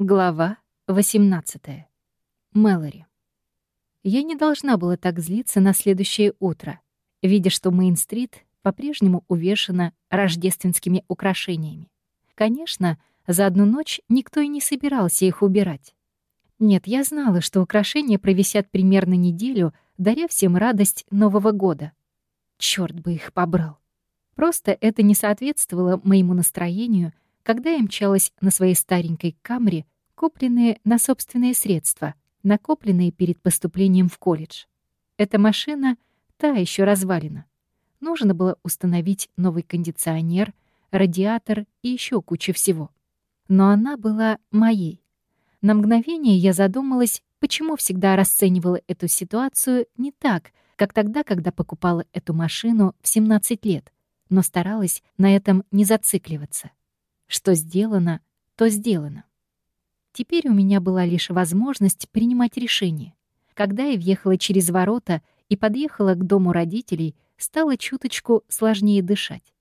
Глава 18. Мэлори. Я не должна была так злиться на следующее утро, видя, что Мейн-стрит по-прежнему увешана рождественскими украшениями. Конечно, за одну ночь никто и не собирался их убирать. Нет, я знала, что украшения провисят примерно неделю, даря всем радость Нового года. Чёрт бы их побрал. Просто это не соответствовало моему настроению — когда я мчалась на своей старенькой камре, купленные на собственные средства, накопленные перед поступлением в колледж. Эта машина — та еще развалина. Нужно было установить новый кондиционер, радиатор и еще куча всего. Но она была моей. На мгновение я задумалась, почему всегда расценивала эту ситуацию не так, как тогда, когда покупала эту машину в 17 лет, но старалась на этом не зацикливаться. Что сделано, то сделано. Теперь у меня была лишь возможность принимать решение. Когда я въехала через ворота и подъехала к дому родителей, стало чуточку сложнее дышать.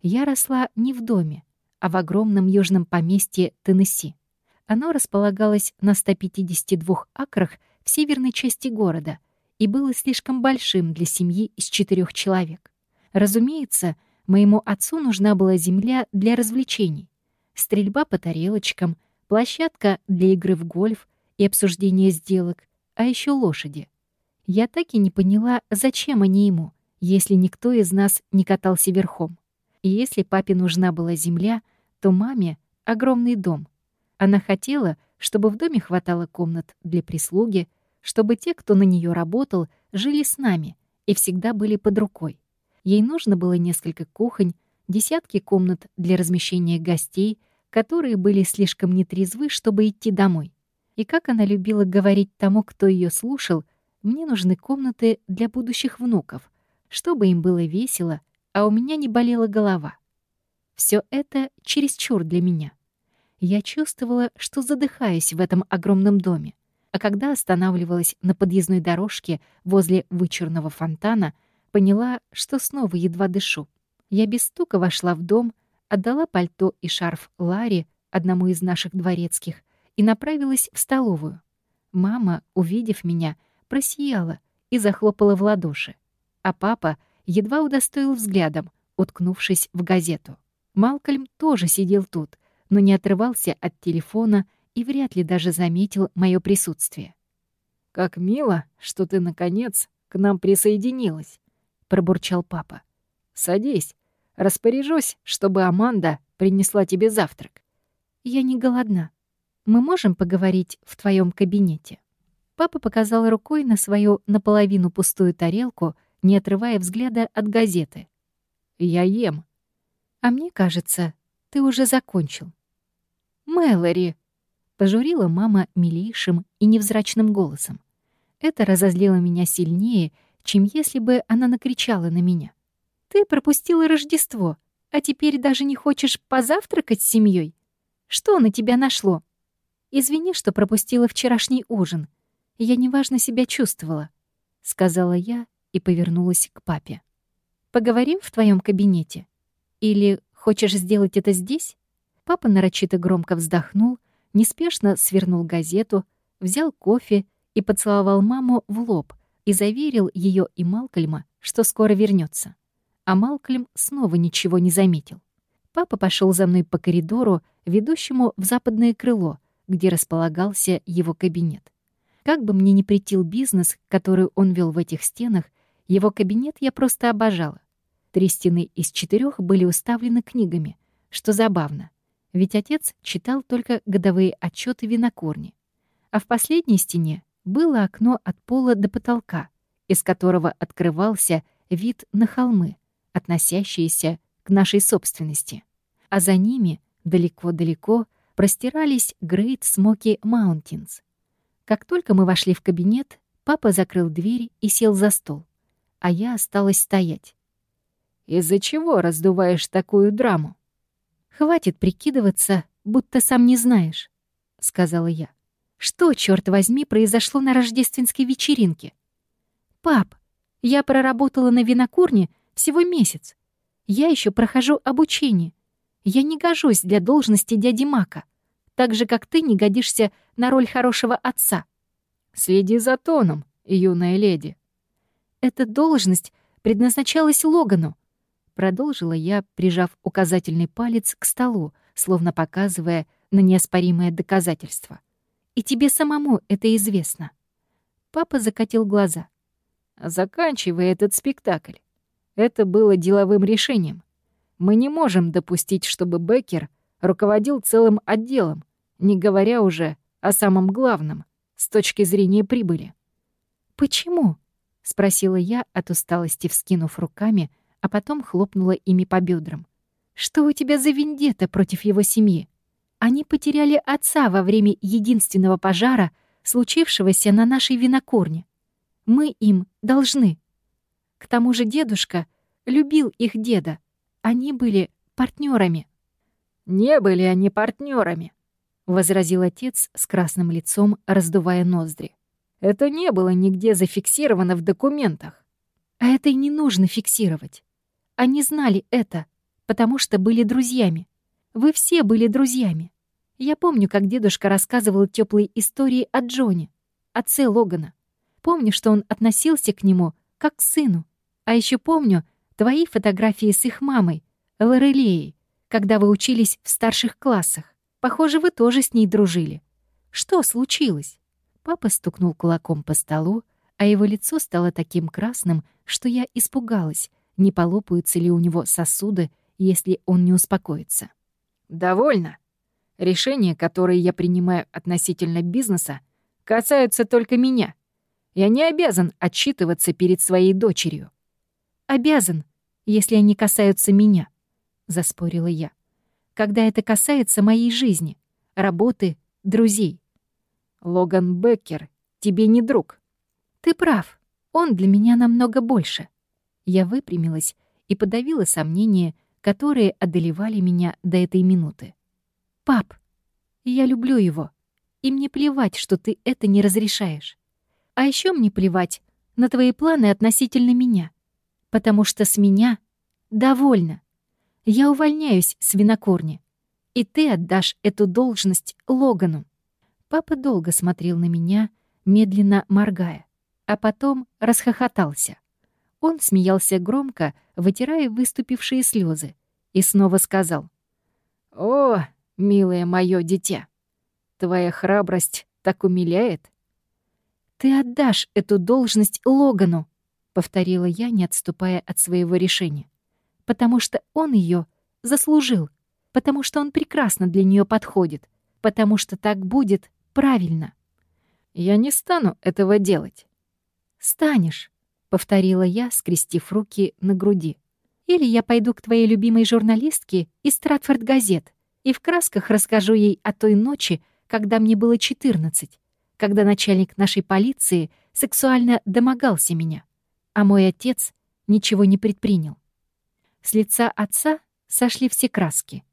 Я росла не в доме, а в огромном южном поместье Теннесси. Оно располагалось на 152 акрах в северной части города и было слишком большим для семьи из четырех человек. Разумеется, Моему отцу нужна была земля для развлечений. Стрельба по тарелочкам, площадка для игры в гольф и обсуждения сделок, а еще лошади. Я так и не поняла, зачем они ему, если никто из нас не катался верхом. И если папе нужна была земля, то маме — огромный дом. Она хотела, чтобы в доме хватало комнат для прислуги, чтобы те, кто на нее работал, жили с нами и всегда были под рукой. Ей нужно было несколько кухонь, десятки комнат для размещения гостей, которые были слишком нетрезвы, чтобы идти домой. И как она любила говорить тому, кто ее слушал, мне нужны комнаты для будущих внуков, чтобы им было весело, а у меня не болела голова. Все это чересчур для меня. Я чувствовала, что задыхаюсь в этом огромном доме, а когда останавливалась на подъездной дорожке возле вычурного фонтана — Поняла, что снова едва дышу. Я без стука вошла в дом, отдала пальто и шарф Ларе, одному из наших дворецких, и направилась в столовую. Мама, увидев меня, просияла и захлопала в ладоши. А папа едва удостоил взглядом, уткнувшись в газету. Малкольм тоже сидел тут, но не отрывался от телефона и вряд ли даже заметил мое присутствие. «Как мило, что ты, наконец, к нам присоединилась», пробурчал папа. «Садись. Распоряжусь, чтобы Аманда принесла тебе завтрак». «Я не голодна. Мы можем поговорить в твоем кабинете?» Папа показал рукой на свою наполовину пустую тарелку, не отрывая взгляда от газеты. «Я ем». «А мне кажется, ты уже закончил». «Мэлори!» — пожурила мама милейшим и невзрачным голосом. Это разозлило меня сильнее, чем если бы она накричала на меня. «Ты пропустила Рождество, а теперь даже не хочешь позавтракать с семьей? Что на тебя нашло? Извини, что пропустила вчерашний ужин. Я неважно себя чувствовала», — сказала я и повернулась к папе. «Поговорим в твоем кабинете? Или хочешь сделать это здесь?» Папа нарочито громко вздохнул, неспешно свернул газету, взял кофе и поцеловал маму в лоб, и заверил ее и Малкольма, что скоро вернется. А Малкольм снова ничего не заметил. Папа пошел за мной по коридору, ведущему в западное крыло, где располагался его кабинет. Как бы мне ни претил бизнес, который он вел в этих стенах, его кабинет я просто обожала. Три стены из четырех были уставлены книгами, что забавно, ведь отец читал только годовые отчеты винокурни. А в последней стене было окно от пола до потолка, из которого открывался вид на холмы, относящиеся к нашей собственности. А за ними, далеко-далеко, простирались Great Smoky Mountains. Как только мы вошли в кабинет, папа закрыл дверь и сел за стол, а я осталась стоять. «Из-за чего раздуваешь такую драму?» «Хватит прикидываться, будто сам не знаешь», — сказала я. Что, черт возьми, произошло на рождественской вечеринке? Пап, я проработала на винокурне всего месяц. Я еще прохожу обучение. Я не гожусь для должности дяди Мака. так же, как ты не годишься на роль хорошего отца. Следи за тоном, юная леди. Эта должность предназначалась Логану, продолжила я, прижав указательный палец к столу, словно показывая на неоспоримое доказательство. И тебе самому это известно. Папа закатил глаза. Заканчивай этот спектакль. Это было деловым решением. Мы не можем допустить, чтобы Беккер руководил целым отделом, не говоря уже о самом главном с точки зрения прибыли. «Почему?» — спросила я от усталости, вскинув руками, а потом хлопнула ими по бедрам. «Что у тебя за вендетта против его семьи? Они потеряли отца во время единственного пожара, случившегося на нашей винокурне. Мы им должны. К тому же дедушка любил их деда. Они были партнерами. «Не были они партнерами, возразил отец с красным лицом, раздувая ноздри. «Это не было нигде зафиксировано в документах». «А это и не нужно фиксировать. Они знали это, потому что были друзьями. Вы все были друзьями. Я помню, как дедушка рассказывал теплые истории о Джоне, отце Логана. Помню, что он относился к нему как к сыну. А еще помню твои фотографии с их мамой, Лорелеей, когда вы учились в старших классах. Похоже, вы тоже с ней дружили. Что случилось?» Папа стукнул кулаком по столу, а его лицо стало таким красным, что я испугалась, не полопаются ли у него сосуды, если он не успокоится. «Довольно. Решения, которые я принимаю относительно бизнеса, касаются только меня. Я не обязан отчитываться перед своей дочерью». «Обязан, если они касаются меня», — заспорила я. «Когда это касается моей жизни, работы, друзей». «Логан Беккер тебе не друг». «Ты прав. Он для меня намного больше». Я выпрямилась и подавила сомнения, которые одолевали меня до этой минуты. «Пап, я люблю его, и мне плевать, что ты это не разрешаешь. А еще мне плевать на твои планы относительно меня, потому что с меня довольно. Я увольняюсь с винокурни, и ты отдашь эту должность Логану». Папа долго смотрел на меня, медленно моргая, а потом расхохотался. Он смеялся громко, вытирая выступившие слезы, и снова сказал. «О, милое мое дитя, твоя храбрость так умиляет». «Ты отдашь эту должность Логану», — повторила я, не отступая от своего решения. «Потому что он ее заслужил, потому что он прекрасно для нее подходит, потому что так будет правильно». «Я не стану этого делать». «Станешь», — повторила я, скрестив руки на груди. «Или я пойду к твоей любимой журналистке из Стратфорд газет и в красках расскажу ей о той ночи, когда мне было 14, когда начальник нашей полиции сексуально домогался меня, а мой отец ничего не предпринял. С лица отца сошли все краски.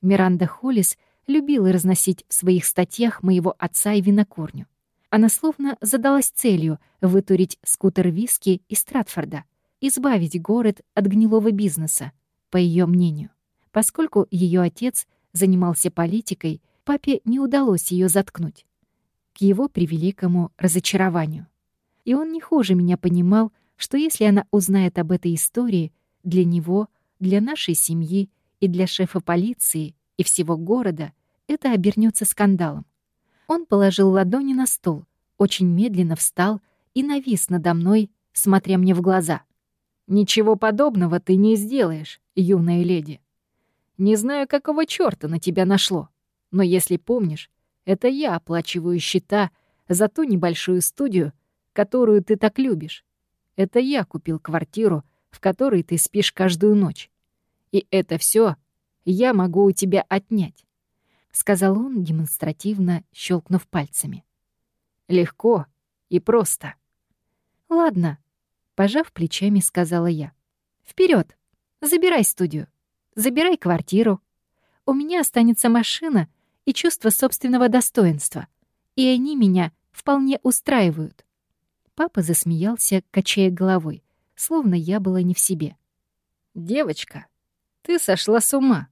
Миранда Холлис любила разносить в своих статьях моего отца и винокурню. Она словно задалась целью вытурить скутер виски из Стратфорда, избавить город от гнилого бизнеса, по ее мнению. Поскольку ее отец занимался политикой, папе не удалось ее заткнуть. К его превеликому разочарованию. И он не хуже меня понимал, что если она узнает об этой истории, для него, для нашей семьи и для шефа полиции и всего города это обернется скандалом. Он положил ладони на стол, очень медленно встал и навис надо мной, смотря мне в глаза. «Ничего подобного ты не сделаешь, юная леди. Не знаю, какого чёрта на тебя нашло, но если помнишь, это я оплачиваю счета за ту небольшую студию, которую ты так любишь. Это я купил квартиру, в которой ты спишь каждую ночь. И это все я могу у тебя отнять сказал он, демонстративно щелкнув пальцами. Легко и просто. Ладно, пожав плечами, сказала я. Вперед, забирай студию, забирай квартиру. У меня останется машина и чувство собственного достоинства, и они меня вполне устраивают. Папа засмеялся, качая головой, словно я была не в себе. «Девочка, ты сошла с ума.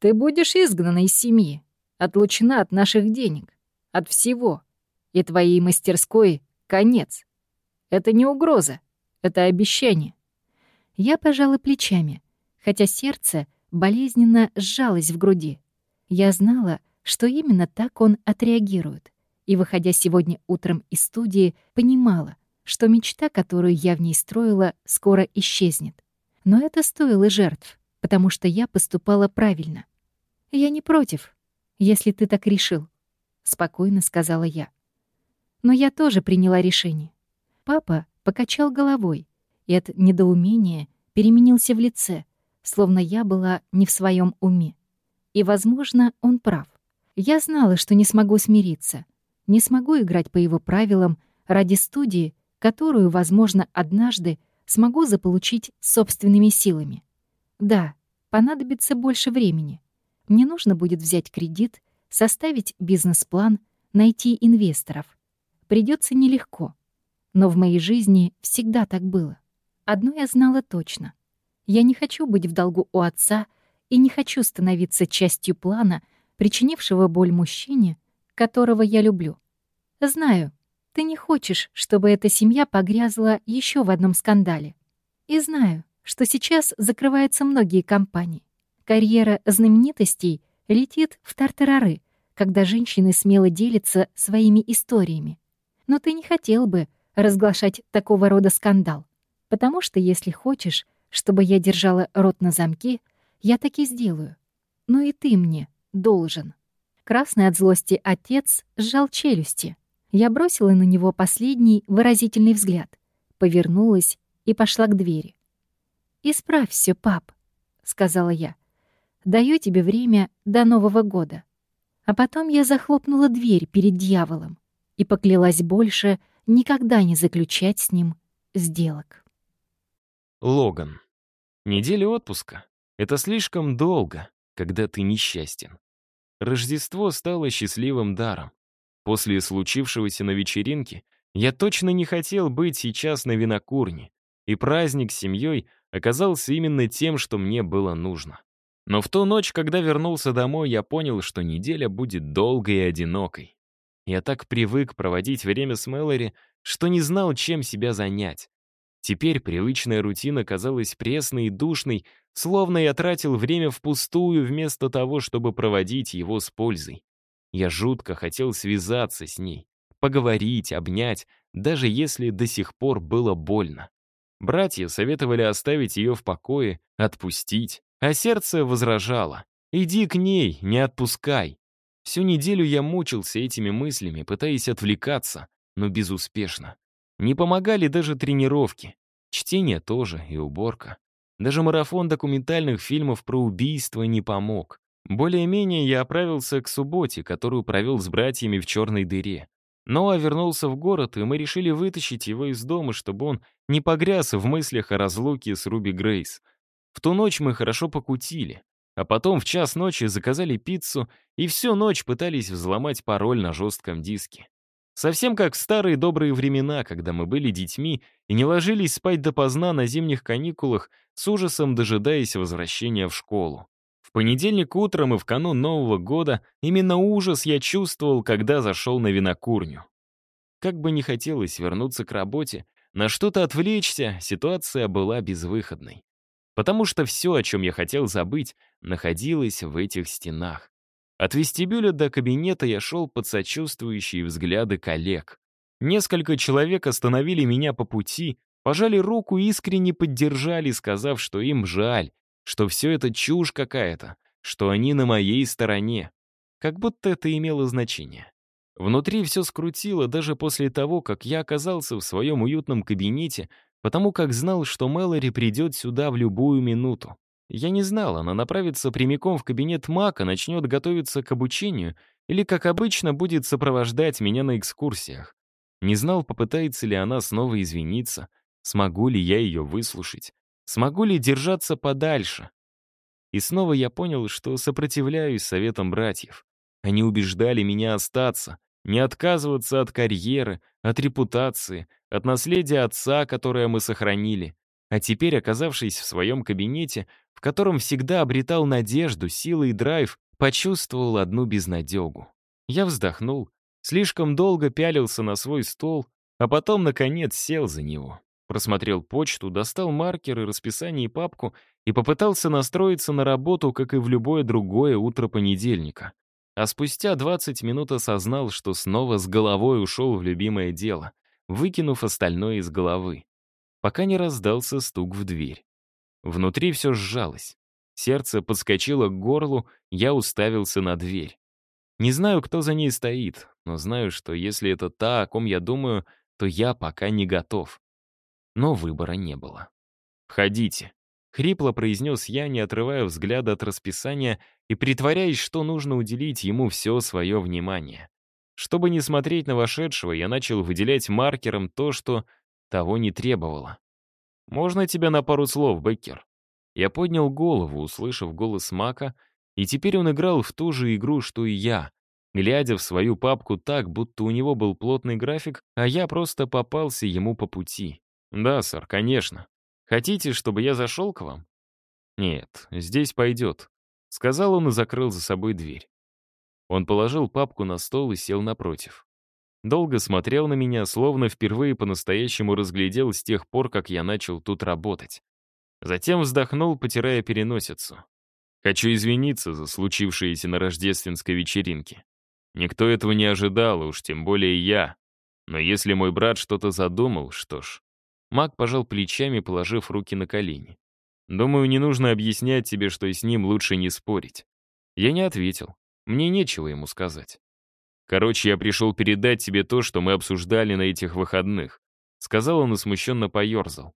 Ты будешь изгнана из семьи, отлучена от наших денег, от всего. И твоей мастерской конец. Это не угроза, это обещание. Я пожала плечами, хотя сердце болезненно сжалось в груди. Я знала, что именно так он отреагирует, и, выходя сегодня утром из студии, понимала, что мечта, которую я в ней строила, скоро исчезнет. Но это стоило жертв, потому что я поступала правильно. «Я не против, если ты так решил», — спокойно сказала я. Но я тоже приняла решение. Папа покачал головой и от недоумения переменился в лице, словно я была не в своем уме. И, возможно, он прав. Я знала, что не смогу смириться, не смогу играть по его правилам ради студии, которую, возможно, однажды смогу заполучить собственными силами. Да, понадобится больше времени. Мне нужно будет взять кредит, составить бизнес-план, найти инвесторов. Придется нелегко. Но в моей жизни всегда так было. Одно я знала точно. Я не хочу быть в долгу у отца и не хочу становиться частью плана, причинившего боль мужчине, которого я люблю. Знаю, ты не хочешь, чтобы эта семья погрязла еще в одном скандале. И знаю, что сейчас закрываются многие компании. Карьера знаменитостей летит в тартарары, когда женщины смело делятся своими историями. Но ты не хотел бы разглашать такого рода скандал, потому что если хочешь, чтобы я держала рот на замке, я так и сделаю. Но и ты мне должен. Красный от злости отец сжал челюсти. Я бросила на него последний выразительный взгляд, повернулась и пошла к двери. «Исправь все, пап», — сказала я. «Даю тебе время до Нового года». А потом я захлопнула дверь перед дьяволом и поклялась больше никогда не заключать с ним сделок. Логан. Неделя отпуска — это слишком долго, когда ты несчастен. Рождество стало счастливым даром. После случившегося на вечеринке я точно не хотел быть сейчас на винокурне, и праздник с семьей оказался именно тем, что мне было нужно. Но в ту ночь, когда вернулся домой, я понял, что неделя будет долгой и одинокой. Я так привык проводить время с Мэлори, что не знал, чем себя занять. Теперь привычная рутина казалась пресной и душной, словно я тратил время впустую вместо того, чтобы проводить его с пользой. Я жутко хотел связаться с ней, поговорить, обнять, даже если до сих пор было больно. Братья советовали оставить ее в покое, отпустить, а сердце возражало. «Иди к ней, не отпускай». Всю неделю я мучился этими мыслями, пытаясь отвлекаться, но безуспешно. Не помогали даже тренировки. Чтение тоже и уборка. Даже марафон документальных фильмов про убийство не помог. Более-менее я оправился к субботе, которую провел с братьями в черной дыре. Ноа вернулся в город, и мы решили вытащить его из дома, чтобы он не погряз в мыслях о разлуке с Руби Грейс. В ту ночь мы хорошо покутили, а потом в час ночи заказали пиццу и всю ночь пытались взломать пароль на жестком диске. Совсем как в старые добрые времена, когда мы были детьми и не ложились спать допоздна на зимних каникулах, с ужасом дожидаясь возвращения в школу. В понедельник утром и в канун Нового года именно ужас я чувствовал, когда зашел на винокурню. Как бы не хотелось вернуться к работе, на что-то отвлечься, ситуация была безвыходной. Потому что все, о чем я хотел забыть, находилось в этих стенах. От вестибюля до кабинета я шел под сочувствующие взгляды коллег. Несколько человек остановили меня по пути, пожали руку и искренне поддержали, сказав, что им жаль, что все это чушь какая-то, что они на моей стороне. Как будто это имело значение. Внутри все скрутило даже после того, как я оказался в своем уютном кабинете, потому как знал, что Мэлори придет сюда в любую минуту. Я не знал, она направится прямиком в кабинет Мака, начнет готовиться к обучению или, как обычно, будет сопровождать меня на экскурсиях. Не знал, попытается ли она снова извиниться, смогу ли я ее выслушать. Смогу ли держаться подальше? И снова я понял, что сопротивляюсь советам братьев. Они убеждали меня остаться, не отказываться от карьеры, от репутации, от наследия отца, которое мы сохранили. А теперь, оказавшись в своем кабинете, в котором всегда обретал надежду, силы и драйв, почувствовал одну безнадегу. Я вздохнул, слишком долго пялился на свой стол, а потом, наконец, сел за него. Просмотрел почту, достал маркер и расписание и папку и попытался настроиться на работу, как и в любое другое утро понедельника. А спустя 20 минут осознал, что снова с головой ушел в любимое дело, выкинув остальное из головы. Пока не раздался стук в дверь. Внутри все сжалось. Сердце подскочило к горлу, я уставился на дверь. Не знаю, кто за ней стоит, но знаю, что если это та, о ком я думаю, то я пока не готов. Но выбора не было. «Входите», — хрипло произнес я, не отрывая взгляда от расписания и притворяясь, что нужно уделить ему все свое внимание. Чтобы не смотреть на вошедшего, я начал выделять маркером то, что того не требовало. «Можно тебя на пару слов, Беккер?» Я поднял голову, услышав голос Мака, и теперь он играл в ту же игру, что и я, глядя в свою папку так, будто у него был плотный график, а я просто попался ему по пути. «Да, сэр, конечно. Хотите, чтобы я зашел к вам?» «Нет, здесь пойдет», — сказал он и закрыл за собой дверь. Он положил папку на стол и сел напротив. Долго смотрел на меня, словно впервые по-настоящему разглядел с тех пор, как я начал тут работать. Затем вздохнул, потирая переносицу. Хочу извиниться за случившееся на рождественской вечеринке. Никто этого не ожидал, уж тем более я. Но если мой брат что-то задумал, что ж. Маг пожал плечами, положив руки на колени. Думаю, не нужно объяснять тебе, что с ним лучше не спорить. Я не ответил. Мне нечего ему сказать. Короче, я пришел передать тебе то, что мы обсуждали на этих выходных. Сказал он и смущенно поерзал.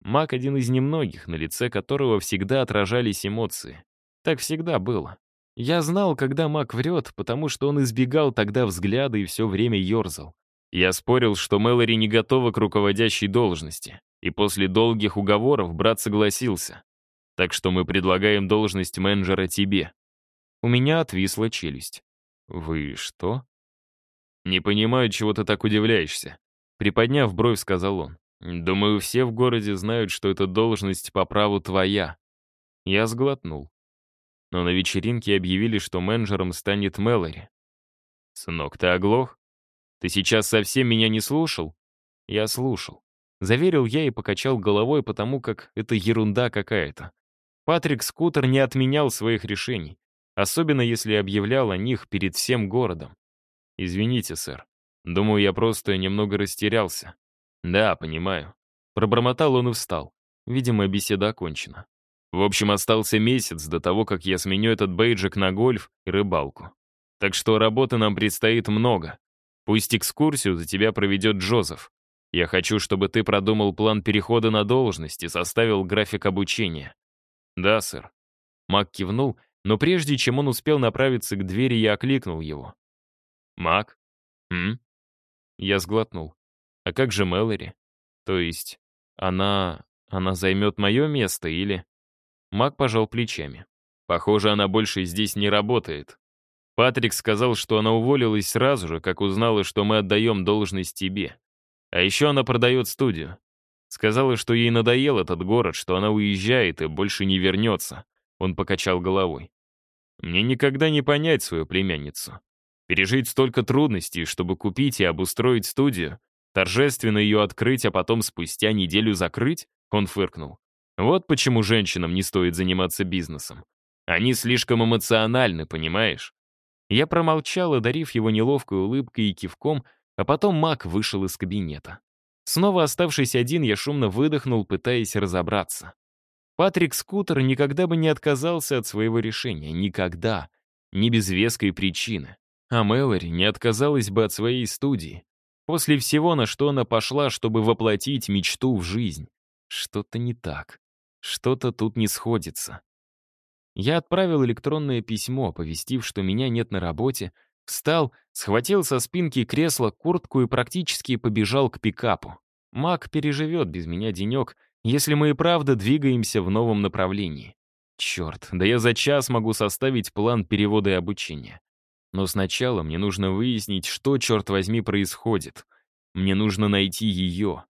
Маг один из немногих, на лице которого всегда отражались эмоции. Так всегда было. Я знал, когда маг врет, потому что он избегал тогда взгляда и все время ерзал. Я спорил, что Мэлори не готова к руководящей должности, и после долгих уговоров брат согласился. Так что мы предлагаем должность менеджера тебе. У меня отвисла челюсть. Вы что? Не понимаю, чего ты так удивляешься. Приподняв бровь, сказал он. Думаю, все в городе знают, что эта должность по праву твоя. Я сглотнул. Но на вечеринке объявили, что менеджером станет Мэлори. Сынок, ты оглох? Ты сейчас совсем меня не слушал? Я слушал. Заверил я и покачал головой, потому как это ерунда какая-то. Патрик Скутер не отменял своих решений, особенно если объявлял о них перед всем городом. Извините, сэр. Думаю, я просто немного растерялся. «Да, понимаю». Пробормотал он и встал. Видимо, беседа окончена. В общем, остался месяц до того, как я сменю этот бейджик на гольф и рыбалку. Так что работы нам предстоит много. Пусть экскурсию за тебя проведет Джозеф. Я хочу, чтобы ты продумал план перехода на должность и составил график обучения. Да, сэр. Мак кивнул, но прежде чем он успел направиться к двери, я окликнул его. Мак? М? Я сглотнул. А как же Мэлори? То есть, она... она займет мое место или... Мак пожал плечами. Похоже, она больше здесь не работает. Патрик сказал, что она уволилась сразу же, как узнала, что мы отдаем должность тебе. А еще она продает студию. Сказала, что ей надоел этот город, что она уезжает и больше не вернется. Он покачал головой. Мне никогда не понять свою племянницу. Пережить столько трудностей, чтобы купить и обустроить студию, Торжественно ее открыть, а потом спустя неделю закрыть? Он фыркнул. Вот почему женщинам не стоит заниматься бизнесом. Они слишком эмоциональны, понимаешь? Я промолчал, одарив его неловкой улыбкой и кивком, а потом Мак вышел из кабинета. Снова оставшись один, я шумно выдохнул, пытаясь разобраться. Патрик Скутер никогда бы не отказался от своего решения. Никогда. Ни без веской причины. А Мэлори не отказалась бы от своей студии. После всего, на что она пошла, чтобы воплотить мечту в жизнь. Что-то не так. Что-то тут не сходится. Я отправил электронное письмо, оповестив, что меня нет на работе, встал, схватил со спинки кресла куртку и практически побежал к пикапу. Мак переживет без меня денек, если мы и правда двигаемся в новом направлении. Черт, да я за час могу составить план перевода и обучения. Но сначала мне нужно выяснить, что, черт возьми, происходит. Мне нужно найти ее.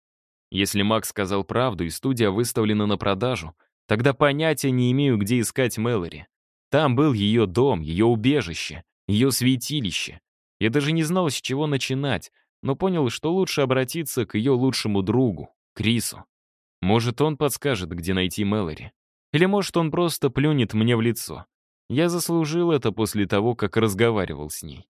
Если Макс сказал правду и студия выставлена на продажу, тогда понятия не имею, где искать Мэлори. Там был ее дом, ее убежище, ее святилище. Я даже не знал, с чего начинать, но понял, что лучше обратиться к ее лучшему другу, Крису. Может, он подскажет, где найти Мэлори. Или, может, он просто плюнет мне в лицо. Я заслужил это после того, как разговаривал с ней.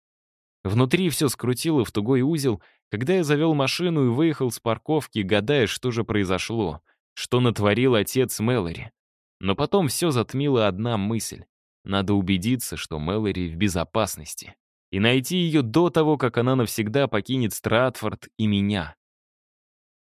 Внутри все скрутило в тугой узел, когда я завел машину и выехал с парковки, гадая, что же произошло, что натворил отец Мэлори. Но потом все затмила одна мысль. Надо убедиться, что Мэлори в безопасности. И найти ее до того, как она навсегда покинет Стратфорд и меня.